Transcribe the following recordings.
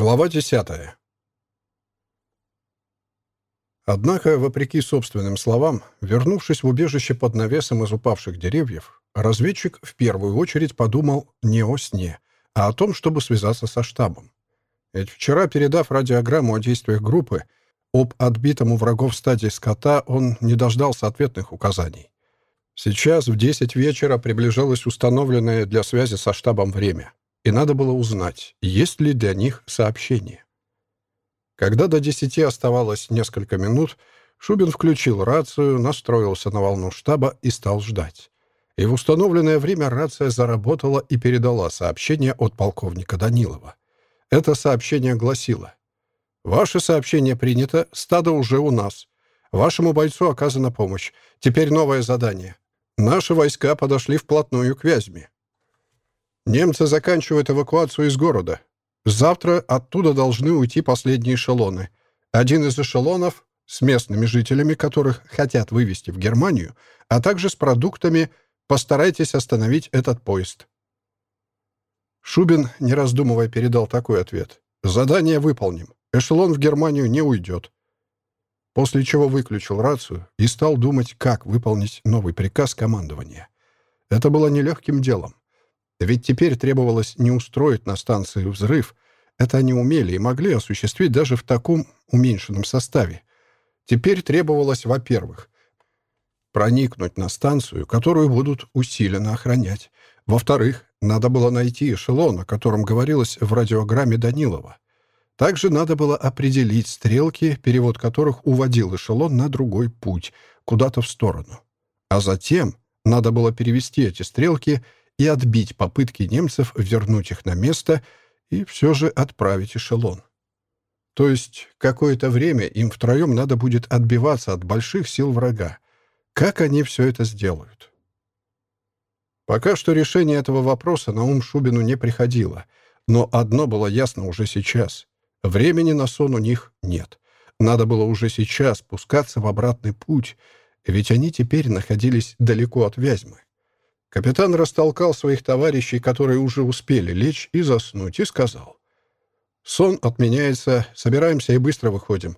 Глава десятая. Однако, вопреки собственным словам, вернувшись в убежище под навесом из упавших деревьев, разведчик в первую очередь подумал не о сне, а о том, чтобы связаться со штабом. Ведь вчера, передав радиограмму о действиях группы, об отбитом у врагов стадии скота, он не дождался ответных указаний. Сейчас в 10 вечера приближалось установленное для связи со штабом время, и надо было узнать, есть ли для них сообщение. Когда до десяти оставалось несколько минут, Шубин включил рацию, настроился на волну штаба и стал ждать. И в установленное время рация заработала и передала сообщение от полковника Данилова. Это сообщение гласило «Ваше сообщение принято, стадо уже у нас. Вашему бойцу оказана помощь. Теперь новое задание. Наши войска подошли вплотную к Вязьме. Немцы заканчивают эвакуацию из города. Завтра оттуда должны уйти последние эшелоны. Один из эшелонов с местными жителями, которых хотят вывести в Германию, а также с продуктами, постарайтесь остановить этот поезд. Шубин, не раздумывая, передал такой ответ. «Задание выполним. Эшелон в Германию не уйдет». После чего выключил рацию и стал думать, как выполнить новый приказ командования. Это было нелегким делом. Ведь теперь требовалось не устроить на станции взрыв. Это они умели и могли осуществить даже в таком уменьшенном составе. Теперь требовалось, во-первых, проникнуть на станцию, которую будут усиленно охранять. Во-вторых, надо было найти эшелон, о котором говорилось в радиограмме Данилова. Также надо было определить стрелки, перевод которых уводил эшелон на другой путь, куда-то в сторону. А затем надо было перевести эти стрелки — и отбить попытки немцев вернуть их на место и все же отправить эшелон. То есть какое-то время им втроем надо будет отбиваться от больших сил врага. Как они все это сделают? Пока что решение этого вопроса на ум Шубину не приходило, но одно было ясно уже сейчас. Времени на сон у них нет. Надо было уже сейчас спускаться в обратный путь, ведь они теперь находились далеко от Вязьмы. Капитан растолкал своих товарищей, которые уже успели лечь и заснуть, и сказал. «Сон отменяется, собираемся и быстро выходим.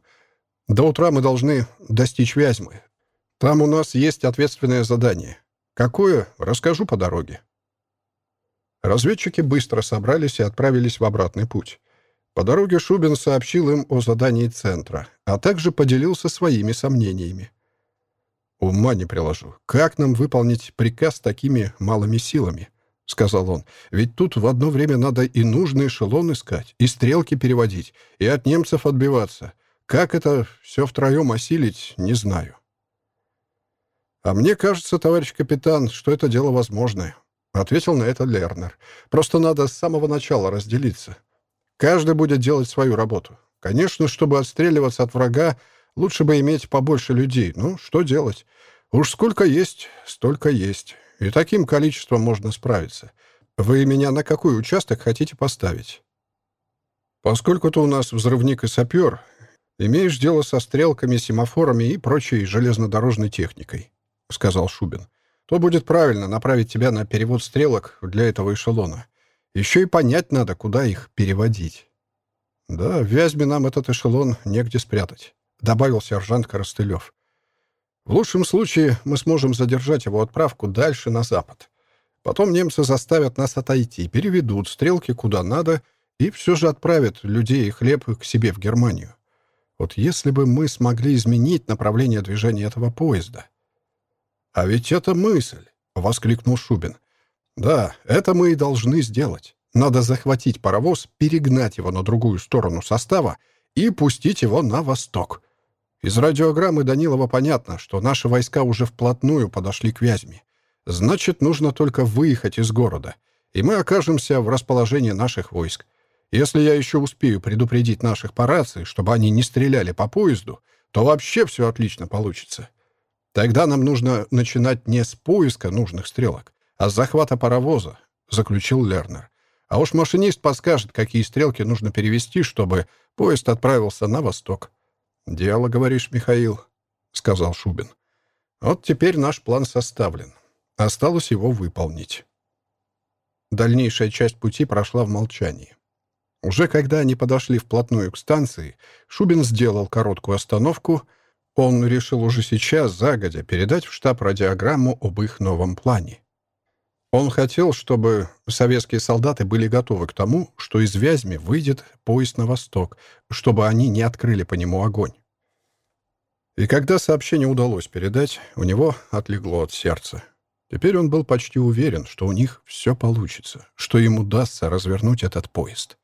До утра мы должны достичь Вязьмы. Там у нас есть ответственное задание. Какое, расскажу по дороге». Разведчики быстро собрались и отправились в обратный путь. По дороге Шубин сообщил им о задании центра, а также поделился своими сомнениями. «Ума не приложу. Как нам выполнить приказ такими малыми силами?» — сказал он. «Ведь тут в одно время надо и нужный эшелон искать, и стрелки переводить, и от немцев отбиваться. Как это все втроем осилить, не знаю». «А мне кажется, товарищ капитан, что это дело возможное», — ответил на это Лернер. «Просто надо с самого начала разделиться. Каждый будет делать свою работу. Конечно, чтобы отстреливаться от врага, Лучше бы иметь побольше людей. Ну, что делать? Уж сколько есть, столько есть. И таким количеством можно справиться. Вы меня на какой участок хотите поставить? Поскольку ты у нас взрывник и сапер, имеешь дело со стрелками, семафорами и прочей железнодорожной техникой, — сказал Шубин. То будет правильно направить тебя на перевод стрелок для этого эшелона. Еще и понять надо, куда их переводить. Да, в Вязьме нам этот эшелон негде спрятать добавил сержант Коростылев. В лучшем случае мы сможем задержать его отправку дальше на запад. Потом немцы заставят нас отойти, переведут стрелки куда надо и все же отправят людей и хлеб к себе в Германию. Вот если бы мы смогли изменить направление движения этого поезда. «А ведь это мысль!» — воскликнул Шубин. «Да, это мы и должны сделать. Надо захватить паровоз, перегнать его на другую сторону состава и пустить его на восток. Из радиограммы Данилова понятно, что наши войска уже вплотную подошли к Вязьме. Значит, нужно только выехать из города, и мы окажемся в расположении наших войск. Если я еще успею предупредить наших по рации, чтобы они не стреляли по поезду, то вообще все отлично получится. Тогда нам нужно начинать не с поиска нужных стрелок, а с захвата паровоза, заключил Лернер. А уж машинист подскажет, какие стрелки нужно перевести, чтобы поезд отправился на восток. «Дело, говоришь, Михаил», — сказал Шубин. «Вот теперь наш план составлен. Осталось его выполнить». Дальнейшая часть пути прошла в молчании. Уже когда они подошли вплотную к станции, Шубин сделал короткую остановку. Он решил уже сейчас, загодя, передать в штаб радиограмму об их новом плане. Он хотел, чтобы советские солдаты были готовы к тому, что из Вязьми выйдет поезд на восток, чтобы они не открыли по нему огонь. И когда сообщение удалось передать, у него отлегло от сердца. Теперь он был почти уверен, что у них все получится, что им удастся развернуть этот поезд.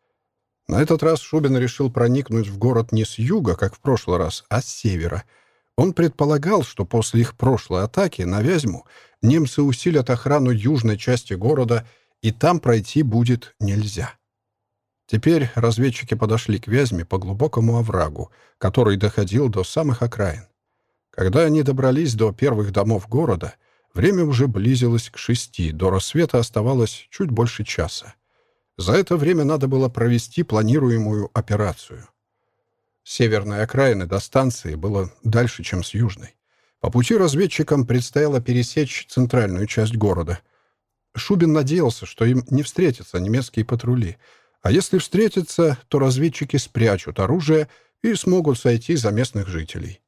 На этот раз Шубин решил проникнуть в город не с юга, как в прошлый раз, а с севера. Он предполагал, что после их прошлой атаки на Вязьму немцы усилят охрану южной части города, и там пройти будет нельзя. Теперь разведчики подошли к Вязьме по глубокому оврагу, который доходил до самых окраин. Когда они добрались до первых домов города, время уже близилось к шести, до рассвета оставалось чуть больше часа. За это время надо было провести планируемую операцию. С северной окраины до станции было дальше, чем с южной. По пути разведчикам предстояло пересечь центральную часть города. Шубин надеялся, что им не встретятся немецкие патрули, а если встретятся, то разведчики спрячут оружие и смогут сойти за местных жителей.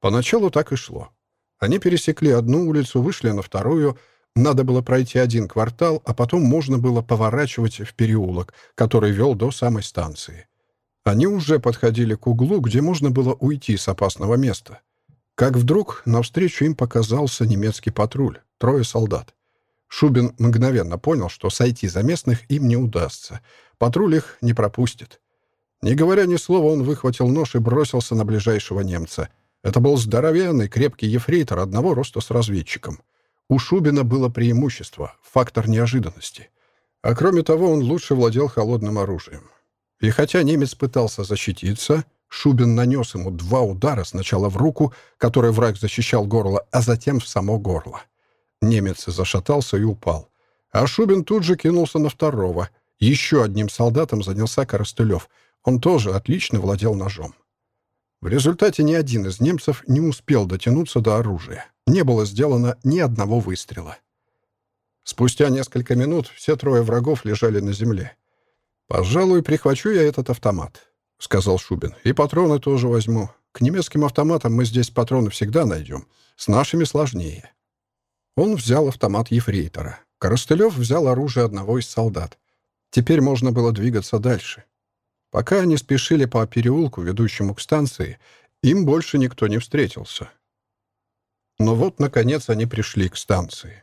Поначалу так и шло. Они пересекли одну улицу, вышли на вторую — надо было пройти один квартал, а потом можно было поворачивать в переулок, который вел до самой станции. Они уже подходили к углу, где можно было уйти с опасного места. Как вдруг навстречу им показался немецкий патруль, трое солдат. Шубин мгновенно понял, что сойти за местных им не удастся. Патруль их не пропустит. Не говоря ни слова, он выхватил нож и бросился на ближайшего немца. Это был здоровенный, крепкий ефрейтор одного роста с разведчиком. У Шубина было преимущество, фактор неожиданности. А кроме того, он лучше владел холодным оружием. И хотя немец пытался защититься, Шубин нанес ему два удара сначала в руку, которой враг защищал горло, а затем в само горло. Немец зашатался и упал. А Шубин тут же кинулся на второго. Еще одним солдатом занялся Коростылев. Он тоже отлично владел ножом. В результате ни один из немцев не успел дотянуться до оружия. Не было сделано ни одного выстрела. Спустя несколько минут все трое врагов лежали на земле. «Пожалуй, прихвачу я этот автомат», — сказал Шубин. «И патроны тоже возьму. К немецким автоматам мы здесь патроны всегда найдем. С нашими сложнее». Он взял автомат ефрейтора. Коростылев взял оружие одного из солдат. Теперь можно было двигаться дальше. Пока они спешили по переулку, ведущему к станции, им больше никто не встретился. Но вот, наконец, они пришли к станции.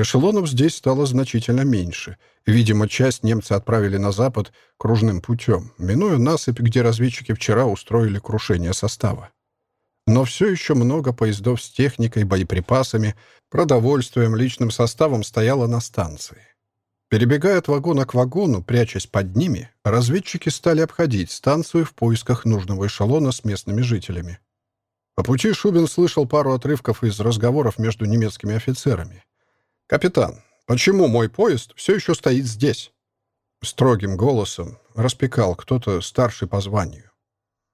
Эшелонов здесь стало значительно меньше. Видимо, часть немцы отправили на запад кружным путем, минуя насыпь, где разведчики вчера устроили крушение состава. Но все еще много поездов с техникой, боеприпасами, продовольствием, личным составом стояло на станции. Перебегая от вагона к вагону, прячась под ними, разведчики стали обходить станцию в поисках нужного эшелона с местными жителями. По пути Шубин слышал пару отрывков из разговоров между немецкими офицерами. «Капитан, почему мой поезд все еще стоит здесь?» Строгим голосом распекал кто-то старший по званию.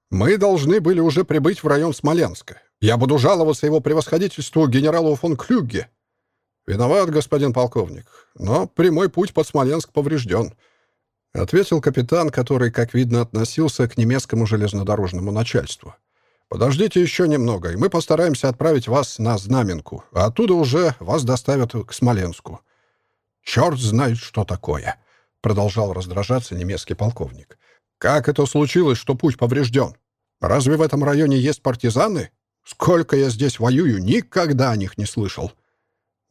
«Мы должны были уже прибыть в район Смоленска. Я буду жаловаться его превосходительству генералу фон Клюгге. «Виноват, господин полковник, но прямой путь под Смоленск поврежден», — ответил капитан, который, как видно, относился к немецкому железнодорожному начальству. «Подождите еще немного, и мы постараемся отправить вас на Знаменку, а оттуда уже вас доставят к Смоленску». «Черт знает, что такое», — продолжал раздражаться немецкий полковник. «Как это случилось, что путь поврежден? Разве в этом районе есть партизаны? Сколько я здесь воюю, никогда о них не слышал».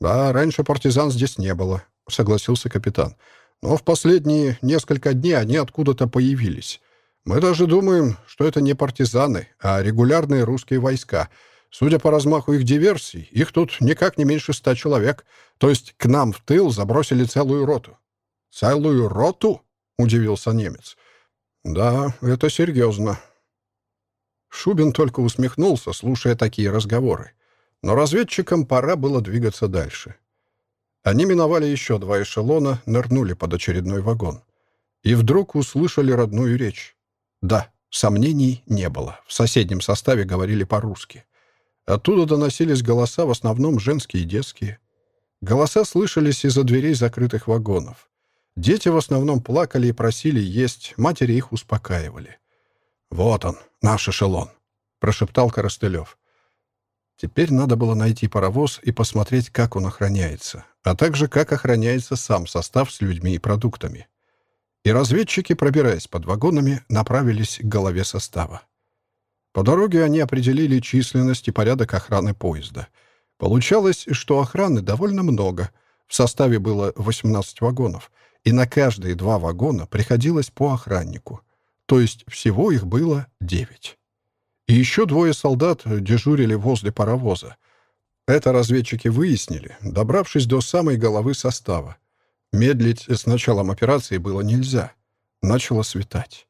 «Да, раньше партизан здесь не было», — согласился капитан. «Но в последние несколько дней они откуда-то появились. Мы даже думаем, что это не партизаны, а регулярные русские войска. Судя по размаху их диверсий, их тут никак не меньше ста человек. То есть к нам в тыл забросили целую роту». «Целую роту?» — удивился немец. «Да, это серьезно». Шубин только усмехнулся, слушая такие разговоры. Но разведчикам пора было двигаться дальше. Они миновали еще два эшелона, нырнули под очередной вагон. И вдруг услышали родную речь. Да, сомнений не было. В соседнем составе говорили по-русски. Оттуда доносились голоса, в основном женские и детские. Голоса слышались из-за дверей закрытых вагонов. Дети в основном плакали и просили есть, матери их успокаивали. «Вот он, наш эшелон», — прошептал Коростылев. Теперь надо было найти паровоз и посмотреть, как он охраняется, а также как охраняется сам состав с людьми и продуктами. И разведчики, пробираясь под вагонами, направились к голове состава. По дороге они определили численность и порядок охраны поезда. Получалось, что охраны довольно много. В составе было 18 вагонов, и на каждые два вагона приходилось по охраннику. То есть всего их было 9. И еще двое солдат дежурили возле паровоза. Это разведчики выяснили, добравшись до самой головы состава. Медлить с началом операции было нельзя. Начало светать.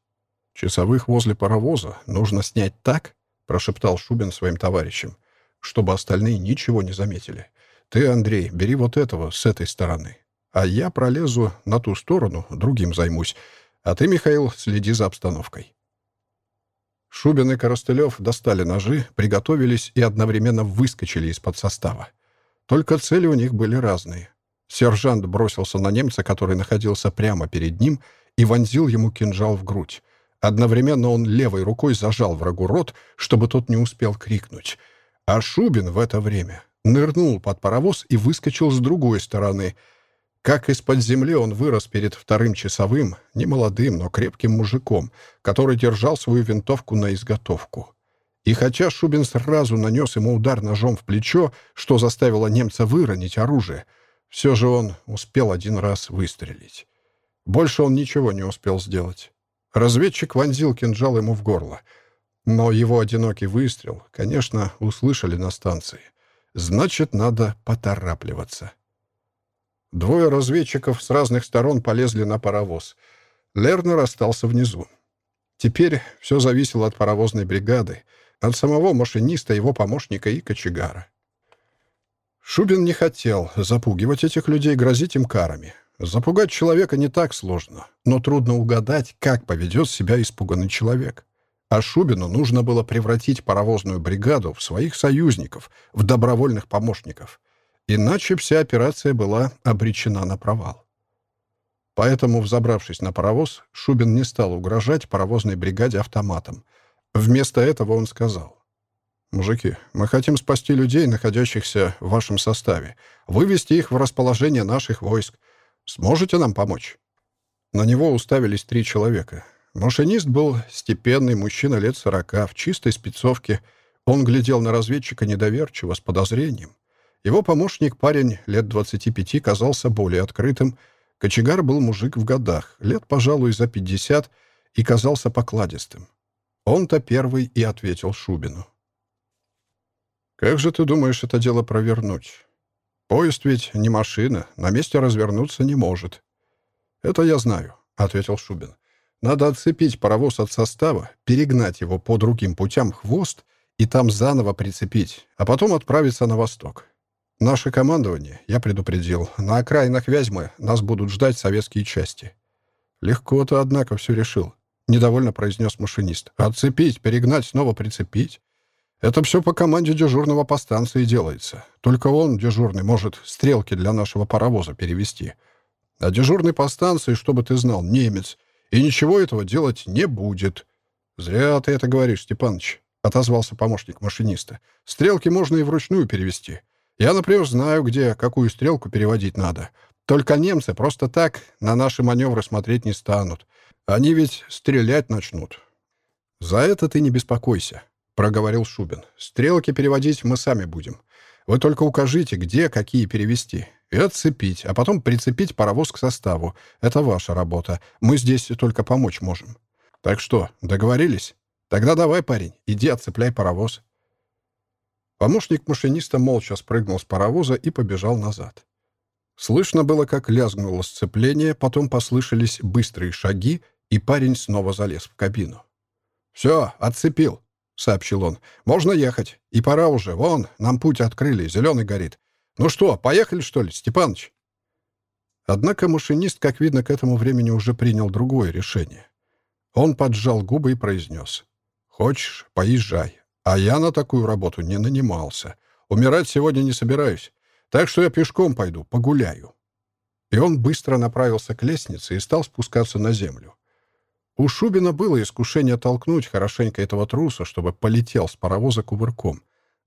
«Часовых возле паровоза нужно снять так», — прошептал Шубин своим товарищам, «чтобы остальные ничего не заметили. Ты, Андрей, бери вот этого с этой стороны, а я пролезу на ту сторону, другим займусь, а ты, Михаил, следи за обстановкой». Шубин и Коростылев достали ножи, приготовились и одновременно выскочили из-под состава. Только цели у них были разные. Сержант бросился на немца, который находился прямо перед ним, и вонзил ему кинжал в грудь. Одновременно он левой рукой зажал врагу рот, чтобы тот не успел крикнуть. А Шубин в это время нырнул под паровоз и выскочил с другой стороны. Как из-под земли он вырос перед вторым часовым, немолодым, но крепким мужиком, который держал свою винтовку на изготовку. И хотя Шубин сразу нанес ему удар ножом в плечо, что заставило немца выронить оружие, все же он успел один раз выстрелить. Больше он ничего не успел сделать. Разведчик вонзил кинжал ему в горло. Но его одинокий выстрел, конечно, услышали на станции. Значит, надо поторапливаться. Двое разведчиков с разных сторон полезли на паровоз. Лернер остался внизу. Теперь все зависело от паровозной бригады, от самого машиниста, его помощника и кочегара. Шубин не хотел запугивать этих людей, грозить им карами. Запугать человека не так сложно, но трудно угадать, как поведет себя испуганный человек. А Шубину нужно было превратить паровозную бригаду в своих союзников, в добровольных помощников. Иначе вся операция была обречена на провал. Поэтому, взобравшись на паровоз, Шубин не стал угрожать паровозной бригаде автоматом. Вместо этого он сказал. «Мужики, мы хотим спасти людей, находящихся в вашем составе, вывести их в расположение наших войск, Сможете нам помочь?» На него уставились три человека. Машинист был степенный мужчина лет сорока, в чистой спецовке. Он глядел на разведчика недоверчиво, с подозрением. Его помощник, парень лет двадцати пяти, казался более открытым. Кочегар был мужик в годах, лет, пожалуй, за пятьдесят, и казался покладистым. Он-то первый и ответил Шубину. «Как же ты думаешь это дело провернуть? Поезд ведь не машина, на месте развернуться не может. «Это я знаю», — ответил Шубин. «Надо отцепить паровоз от состава, перегнать его по другим путям хвост и там заново прицепить, а потом отправиться на восток. Наше командование, я предупредил, на окраинах Вязьмы нас будут ждать советские части». «Легко ты, однако, все решил», — недовольно произнес машинист. «Отцепить, перегнать, снова прицепить. Это все по команде дежурного по станции делается. Только он, дежурный, может стрелки для нашего паровоза перевести. А дежурный по станции, чтобы ты знал, немец. И ничего этого делать не будет. Зря ты это говоришь, Степаныч, — отозвался помощник машиниста. Стрелки можно и вручную перевести. Я, например, знаю, где какую стрелку переводить надо. Только немцы просто так на наши маневры смотреть не станут. Они ведь стрелять начнут. За это ты не беспокойся проговорил Шубин. «Стрелки переводить мы сами будем. Вы только укажите, где какие перевести. И отцепить, а потом прицепить паровоз к составу. Это ваша работа. Мы здесь только помочь можем. Так что, договорились? Тогда давай, парень, иди отцепляй паровоз». Помощник машиниста молча спрыгнул с паровоза и побежал назад. Слышно было, как лязгнуло сцепление, потом послышались быстрые шаги, и парень снова залез в кабину. «Все, отцепил», — сообщил он. «Можно ехать. И пора уже. Вон, нам путь открыли, зеленый горит. Ну что, поехали, что ли, Степаныч?» Однако машинист, как видно, к этому времени уже принял другое решение. Он поджал губы и произнес. «Хочешь, поезжай. А я на такую работу не нанимался. Умирать сегодня не собираюсь. Так что я пешком пойду, погуляю». и он быстро направился к лестнице и стал спускаться на землю. У Шубина было искушение толкнуть хорошенько этого труса, чтобы полетел с паровоза кувырком.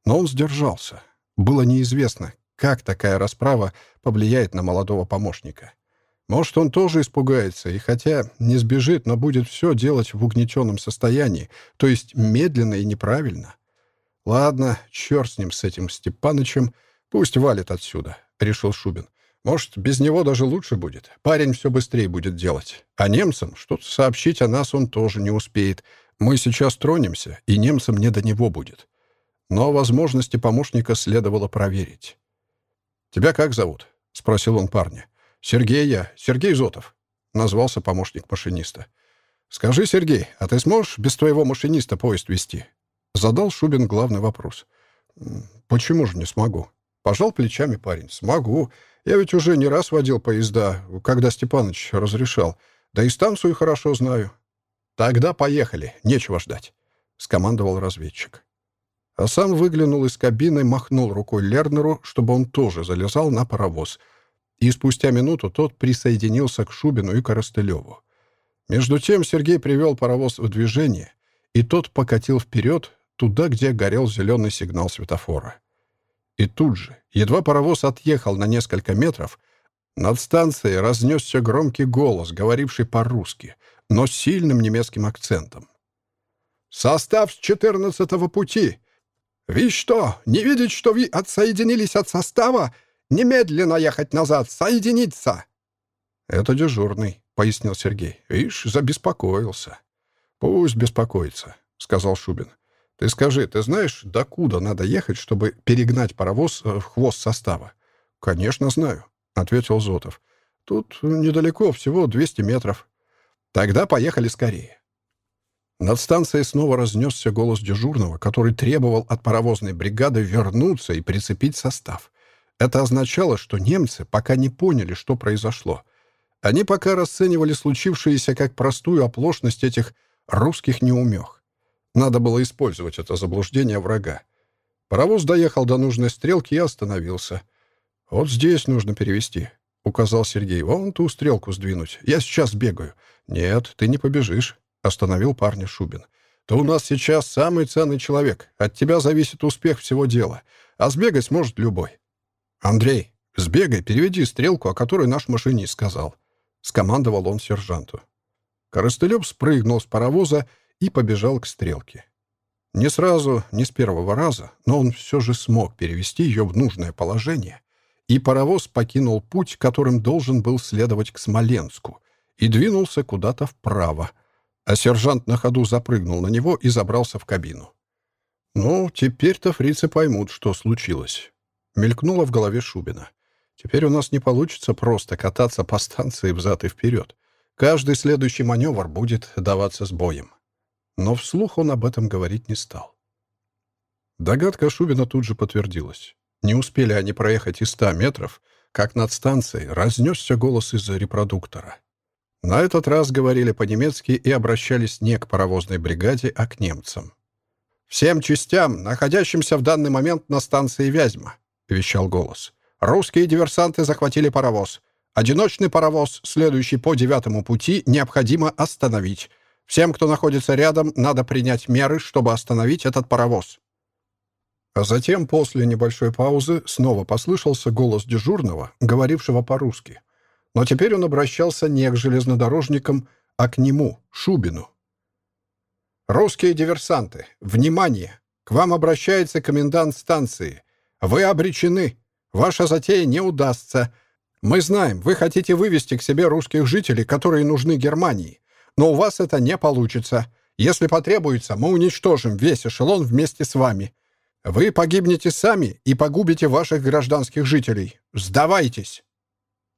Но он сдержался. Было неизвестно, как такая расправа повлияет на молодого помощника. Может, он тоже испугается, и хотя не сбежит, но будет все делать в угнетенном состоянии, то есть медленно и неправильно. Ладно, черт с ним, с этим Степанычем, пусть валит отсюда, — решил Шубин. Может, без него даже лучше будет. Парень все быстрее будет делать. А немцам что-то сообщить о нас он тоже не успеет. Мы сейчас тронемся, и немцам не до него будет. Но возможности помощника следовало проверить. «Тебя как зовут?» — спросил он парня. «Сергей я, Сергей Зотов», — назвался помощник машиниста. «Скажи, Сергей, а ты сможешь без твоего машиниста поезд вести?» Задал Шубин главный вопрос. «Почему же не смогу?» Пожал плечами парень. «Смогу. Я ведь уже не раз водил поезда, когда Степаныч разрешал. Да и станцию хорошо знаю. Тогда поехали, нечего ждать», — скомандовал разведчик. А сам выглянул из кабины, махнул рукой Лернеру, чтобы он тоже залезал на паровоз. И спустя минуту тот присоединился к Шубину и Коростылеву. Между тем Сергей привел паровоз в движение, и тот покатил вперед, туда, где горел зеленый сигнал светофора. И тут же, едва паровоз отъехал на несколько метров, над станцией разнесся громкий голос, говоривший по-русски, но с сильным немецким акцентом. «Состав с четырнадцатого пути! Вы что, не видите, что вы отсоединились от состава? Немедленно ехать назад, соединиться!» «Это дежурный», — пояснил Сергей. «Ишь, забеспокоился». «Пусть беспокоится», — сказал Шубин. Ты скажи, ты знаешь, докуда надо ехать, чтобы перегнать паровоз э, в хвост состава? Конечно, знаю, ответил Зотов. Тут недалеко, всего 200 метров. Тогда поехали скорее. Над станцией снова разнесся голос дежурного, который требовал от паровозной бригады вернуться и прицепить состав. Это означало, что немцы пока не поняли, что произошло. Они пока расценивали случившееся как простую оплошность этих русских неумех. Надо было использовать это заблуждение врага. Паровоз доехал до нужной стрелки и остановился. «Вот здесь нужно перевести», — указал Сергей. «Вон ту стрелку сдвинуть. Я сейчас бегаю». «Нет, ты не побежишь», — остановил парня Шубин. «Ты у нас сейчас самый ценный человек. От тебя зависит успех всего дела. А сбегать сможет любой». «Андрей, сбегай, переведи стрелку, о которой наш машинист сказал», — скомандовал он сержанту. Коростылев спрыгнул с паровоза и побежал к стрелке. Не сразу, не с первого раза, но он все же смог перевести ее в нужное положение, и паровоз покинул путь, которым должен был следовать к Смоленску, и двинулся куда-то вправо, а сержант на ходу запрыгнул на него и забрался в кабину. «Ну, теперь-то фрицы поймут, что случилось», — мелькнуло в голове Шубина. «Теперь у нас не получится просто кататься по станции взад и вперед. Каждый следующий маневр будет даваться с боем» но вслух он об этом говорить не стал. Догадка Шубина тут же подтвердилась. Не успели они проехать и ста метров, как над станцией разнесся голос из репродуктора. На этот раз говорили по-немецки и обращались не к паровозной бригаде, а к немцам. «Всем частям, находящимся в данный момент на станции Вязьма», — вещал голос. «Русские диверсанты захватили паровоз. Одиночный паровоз, следующий по девятому пути, необходимо остановить. Всем, кто находится рядом, надо принять меры, чтобы остановить этот паровоз». А затем, после небольшой паузы, снова послышался голос дежурного, говорившего по-русски. Но теперь он обращался не к железнодорожникам, а к нему, Шубину. «Русские диверсанты, внимание! К вам обращается комендант станции. Вы обречены. Ваша затея не удастся. Мы знаем, вы хотите вывести к себе русских жителей, которые нужны Германии. Но у вас это не получится. Если потребуется, мы уничтожим весь эшелон вместе с вами. Вы погибнете сами и погубите ваших гражданских жителей. Сдавайтесь!»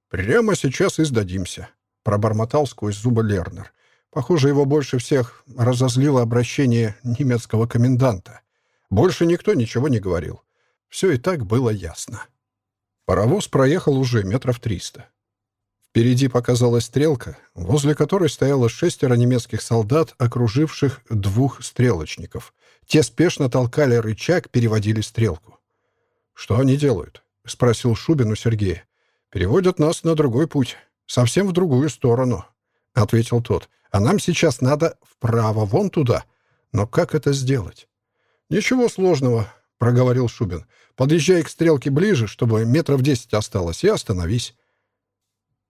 «Прямо сейчас и сдадимся», — пробормотал сквозь зубы Лернер. Похоже, его больше всех разозлило обращение немецкого коменданта. Больше никто ничего не говорил. Все и так было ясно. Паровоз проехал уже метров триста. Впереди показалась стрелка, возле которой стояло шестеро немецких солдат, окруживших двух стрелочников. Те спешно толкали рычаг, переводили стрелку. «Что они делают?» — спросил Шубин у Сергея. «Переводят нас на другой путь, совсем в другую сторону», — ответил тот. «А нам сейчас надо вправо, вон туда. Но как это сделать?» «Ничего сложного», — проговорил Шубин. «Подъезжай к стрелке ближе, чтобы метров десять осталось, и остановись».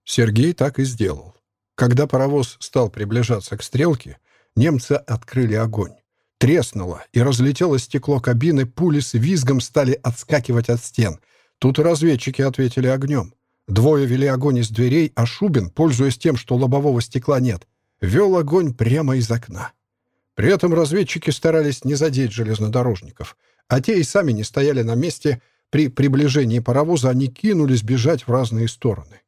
Сергей так и сделал. Когда паровоз стал приближаться к стрелке, немцы открыли огонь. Треснуло, и разлетелось стекло кабины, пули с визгом стали отскакивать от стен. Тут разведчики ответили огнем. Двое вели огонь из дверей, а Шубин, пользуясь тем, что лобового стекла нет, вел огонь прямо из окна. При этом разведчики старались не задеть железнодорожников, а те и сами не стояли на месте. При приближении паровоза они кинулись бежать в разные стороны.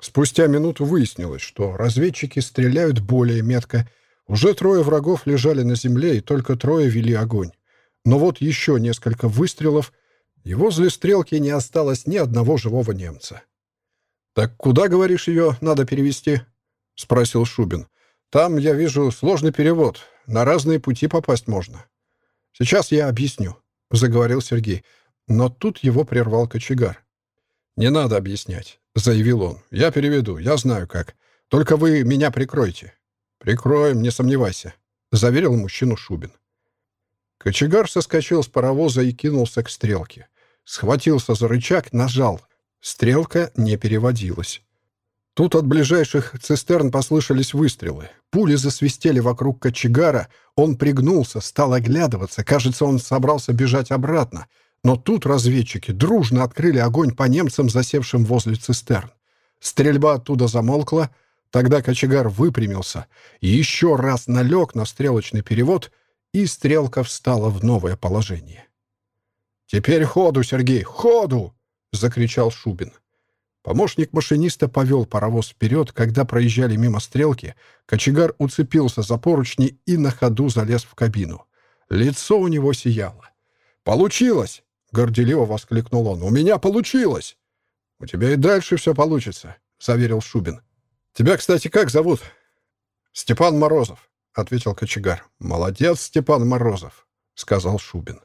Спустя минуту выяснилось, что разведчики стреляют более метко. Уже трое врагов лежали на земле, и только трое вели огонь. Но вот еще несколько выстрелов, и возле стрелки не осталось ни одного живого немца. «Так куда, говоришь, ее надо перевести?» — спросил Шубин. «Там, я вижу, сложный перевод. На разные пути попасть можно». «Сейчас я объясню», — заговорил Сергей. Но тут его прервал кочегар. «Не надо объяснять заявил он. «Я переведу, я знаю как. Только вы меня прикройте». «Прикроем, не сомневайся», — заверил мужчину Шубин. Кочегар соскочил с паровоза и кинулся к стрелке. Схватился за рычаг, нажал. Стрелка не переводилась. Тут от ближайших цистерн послышались выстрелы. Пули засвистели вокруг кочегара. Он пригнулся, стал оглядываться. Кажется, он собрался бежать обратно — но тут разведчики дружно открыли огонь по немцам, засевшим возле цистерн. Стрельба оттуда замолкла, тогда кочегар выпрямился еще раз налег на стрелочный перевод, и стрелка встала в новое положение. «Теперь ходу, Сергей, ходу!» — закричал Шубин. Помощник машиниста повел паровоз вперед, когда проезжали мимо стрелки, кочегар уцепился за поручни и на ходу залез в кабину. Лицо у него сияло. «Получилось!» Горделиво воскликнул он. «У меня получилось!» «У тебя и дальше все получится», — заверил Шубин. «Тебя, кстати, как зовут?» «Степан Морозов», — ответил кочегар. «Молодец, Степан Морозов», — сказал Шубин.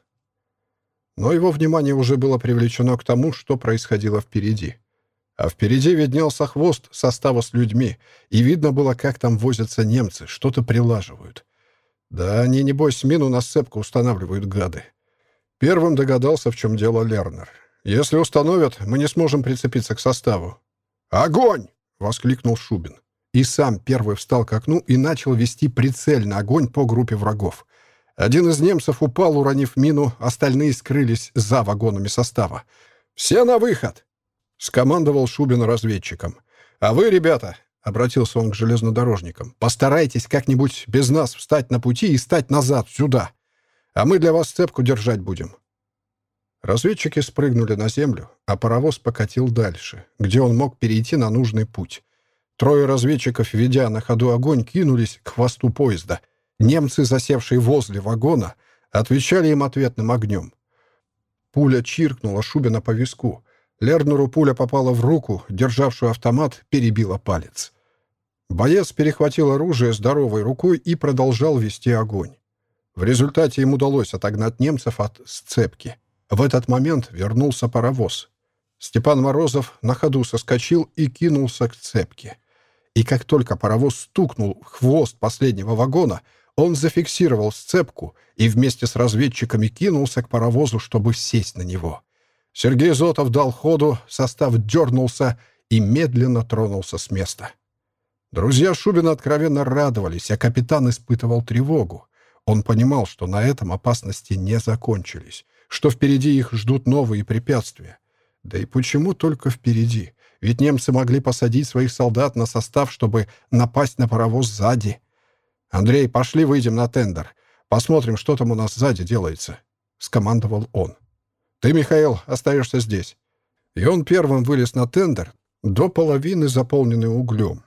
Но его внимание уже было привлечено к тому, что происходило впереди. А впереди виднелся хвост состава с людьми, и видно было, как там возятся немцы, что-то прилаживают. Да они, небось, мину на сцепку устанавливают, гады. Первым догадался, в чем дело Лернер. «Если установят, мы не сможем прицепиться к составу». «Огонь!» — воскликнул Шубин. И сам первый встал к окну и начал вести прицельный огонь по группе врагов. Один из немцев упал, уронив мину, остальные скрылись за вагонами состава. «Все на выход!» — скомандовал Шубин разведчикам. «А вы, ребята, — обратился он к железнодорожникам. «Постарайтесь как-нибудь без нас встать на пути и стать назад, сюда. А мы для вас цепку держать будем». Разведчики спрыгнули на землю, а паровоз покатил дальше, где он мог перейти на нужный путь. Трое разведчиков, ведя на ходу огонь, кинулись к хвосту поезда. Немцы, засевшие возле вагона, отвечали им ответным огнем. Пуля чиркнула Шубина по виску. Лернеру пуля попала в руку, державшую автомат, перебила палец. Боец перехватил оружие здоровой рукой и продолжал вести огонь. В результате им удалось отогнать немцев от сцепки. В этот момент вернулся паровоз. Степан Морозов на ходу соскочил и кинулся к цепке. И как только паровоз стукнул в хвост последнего вагона, он зафиксировал сцепку и вместе с разведчиками кинулся к паровозу, чтобы сесть на него. Сергей Зотов дал ходу, состав дернулся и медленно тронулся с места. Друзья Шубина откровенно радовались, а капитан испытывал тревогу. Он понимал, что на этом опасности не закончились, что впереди их ждут новые препятствия. Да и почему только впереди? Ведь немцы могли посадить своих солдат на состав, чтобы напасть на паровоз сзади. «Андрей, пошли выйдем на тендер. Посмотрим, что там у нас сзади делается», — скомандовал он. «Ты, Михаил, остаешься здесь». И он первым вылез на тендер, до половины заполненный углем.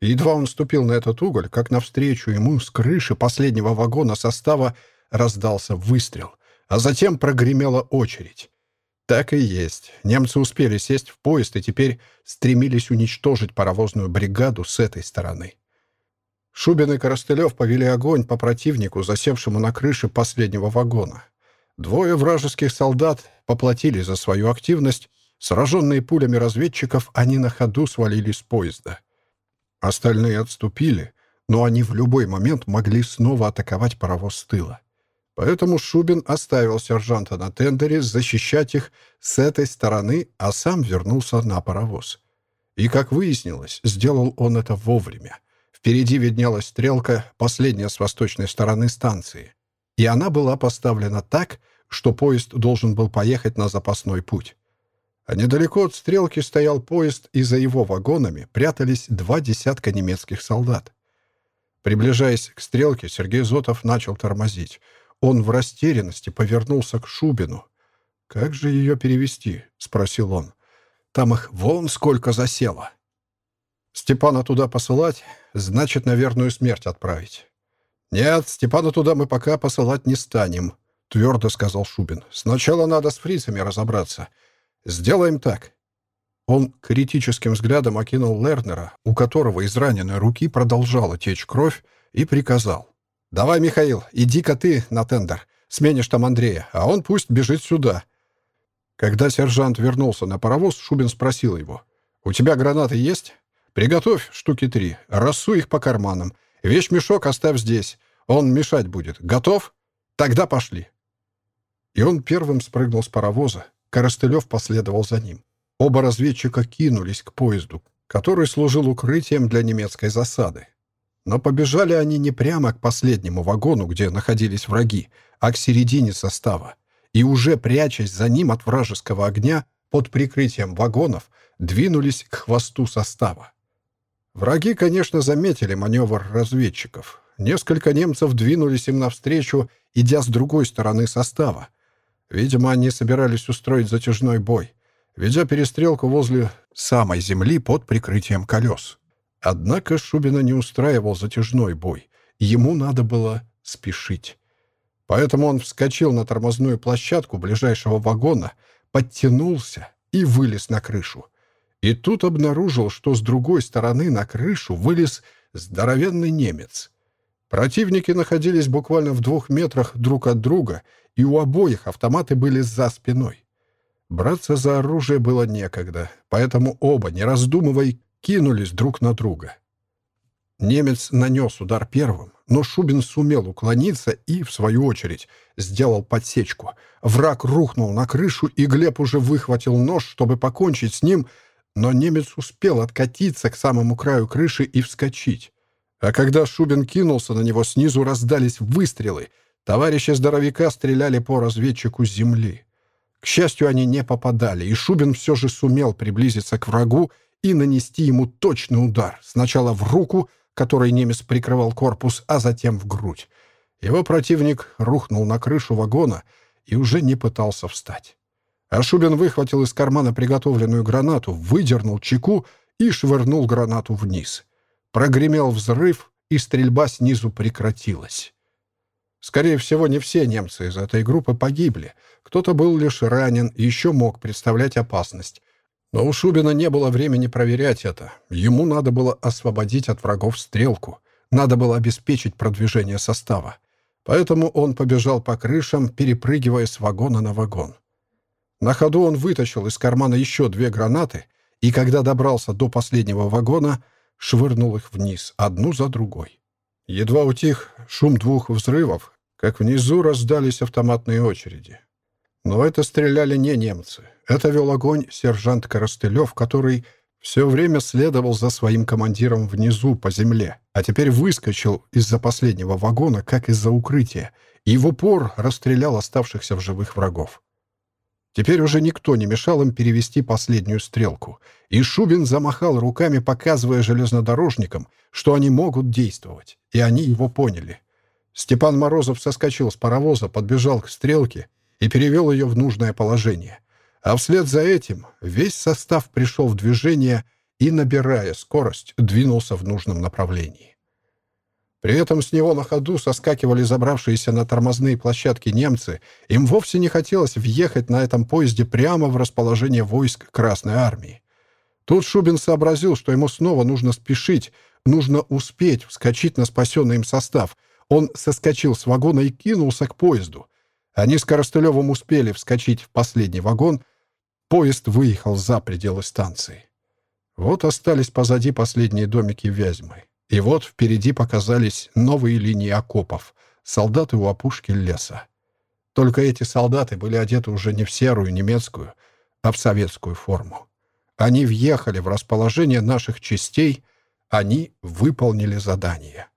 Едва он ступил на этот уголь, как навстречу ему с крыши последнего вагона состава раздался выстрел, а затем прогремела очередь. Так и есть. Немцы успели сесть в поезд и теперь стремились уничтожить паровозную бригаду с этой стороны. Шубин и Коростылев повели огонь по противнику, засевшему на крыше последнего вагона. Двое вражеских солдат поплатили за свою активность, Сраженные пулями разведчиков, они на ходу свалились с поезда. Остальные отступили, но они в любой момент могли снова атаковать паровоз с тыла. Поэтому Шубин оставил сержанта на тендере защищать их с этой стороны, а сам вернулся на паровоз. И, как выяснилось, сделал он это вовремя. Впереди виднелась стрелка, последняя с восточной стороны станции. И она была поставлена так, что поезд должен был поехать на запасной путь. А недалеко от стрелки стоял поезд, и за его вагонами прятались два десятка немецких солдат. Приближаясь к стрелке, Сергей Зотов начал тормозить — он в растерянности повернулся к Шубину. «Как же ее перевести?» — спросил он. «Там их вон сколько засело». «Степана туда посылать, значит, на верную смерть отправить». «Нет, Степана туда мы пока посылать не станем», — твердо сказал Шубин. «Сначала надо с фрицами разобраться. Сделаем так». Он критическим взглядом окинул Лернера, у которого из раненой руки продолжала течь кровь, и приказал. «Давай, Михаил, иди-ка ты на тендер. Сменишь там Андрея, а он пусть бежит сюда». Когда сержант вернулся на паровоз, Шубин спросил его. «У тебя гранаты есть? Приготовь штуки три. Рассуй их по карманам. Вещь-мешок оставь здесь. Он мешать будет. Готов? Тогда пошли». И он первым спрыгнул с паровоза. Коростылев последовал за ним. Оба разведчика кинулись к поезду, который служил укрытием для немецкой засады. Но побежали они не прямо к последнему вагону, где находились враги, а к середине состава. И уже прячась за ним от вражеского огня, под прикрытием вагонов, двинулись к хвосту состава. Враги, конечно, заметили маневр разведчиков. Несколько немцев двинулись им навстречу, идя с другой стороны состава. Видимо, они собирались устроить затяжной бой, ведя перестрелку возле самой земли под прикрытием колес. Однако Шубина не устраивал затяжной бой. Ему надо было спешить. Поэтому он вскочил на тормозную площадку ближайшего вагона, подтянулся и вылез на крышу. И тут обнаружил, что с другой стороны на крышу вылез здоровенный немец. Противники находились буквально в двух метрах друг от друга, и у обоих автоматы были за спиной. Браться за оружие было некогда, поэтому оба, не раздумывая, кинулись друг на друга. Немец нанес удар первым, но Шубин сумел уклониться и, в свою очередь, сделал подсечку. Враг рухнул на крышу, и Глеб уже выхватил нож, чтобы покончить с ним, но немец успел откатиться к самому краю крыши и вскочить. А когда Шубин кинулся на него, снизу раздались выстрелы. Товарищи здоровяка стреляли по разведчику с земли. К счастью, они не попадали, и Шубин все же сумел приблизиться к врагу и нанести ему точный удар, сначала в руку, которой немец прикрывал корпус, а затем в грудь. Его противник рухнул на крышу вагона и уже не пытался встать. Ашубин выхватил из кармана приготовленную гранату, выдернул чеку и швырнул гранату вниз. Прогремел взрыв, и стрельба снизу прекратилась. Скорее всего, не все немцы из этой группы погибли. Кто-то был лишь ранен и еще мог представлять опасность. Но у Шубина не было времени проверять это. Ему надо было освободить от врагов стрелку. Надо было обеспечить продвижение состава. Поэтому он побежал по крышам, перепрыгивая с вагона на вагон. На ходу он вытащил из кармана еще две гранаты, и когда добрался до последнего вагона, швырнул их вниз, одну за другой. Едва утих шум двух взрывов, как внизу раздались автоматные очереди. Но это стреляли не немцы. Это вел огонь сержант Коростылев, который все время следовал за своим командиром внизу по земле, а теперь выскочил из-за последнего вагона, как из-за укрытия, и в упор расстрелял оставшихся в живых врагов. Теперь уже никто не мешал им перевести последнюю стрелку, и Шубин замахал руками, показывая железнодорожникам, что они могут действовать, и они его поняли. Степан Морозов соскочил с паровоза, подбежал к стрелке и перевел ее в нужное положение. А вслед за этим весь состав пришел в движение и, набирая скорость, двинулся в нужном направлении. При этом с него на ходу соскакивали забравшиеся на тормозные площадки немцы. Им вовсе не хотелось въехать на этом поезде прямо в расположение войск Красной Армии. Тут Шубин сообразил, что ему снова нужно спешить, нужно успеть вскочить на спасенный им состав. Он соскочил с вагона и кинулся к поезду. Они с Коростылевым успели вскочить в последний вагон, Поезд выехал за пределы станции. Вот остались позади последние домики Вязьмы. И вот впереди показались новые линии окопов, солдаты у опушки леса. Только эти солдаты были одеты уже не в серую немецкую, а в советскую форму. Они въехали в расположение наших частей, они выполнили задание.